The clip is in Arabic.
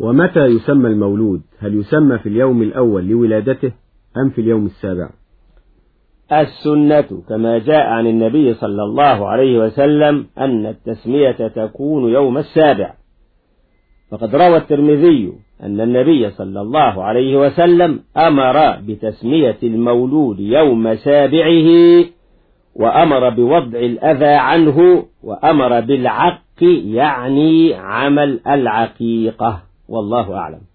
ومتى يسمى المولود؟ هل يسمى في اليوم الأول لولادته أم في اليوم السابع؟ السنة كما جاء عن النبي صلى الله عليه وسلم أن التسمية تكون يوم السابع. فقد روى الترمذي أن النبي صلى الله عليه وسلم أمر بتسمية المولود يوم سابعه وأمر بوضع الأذى عنه وأمر بالعق يعني عمل العقيقة. والله أعلم.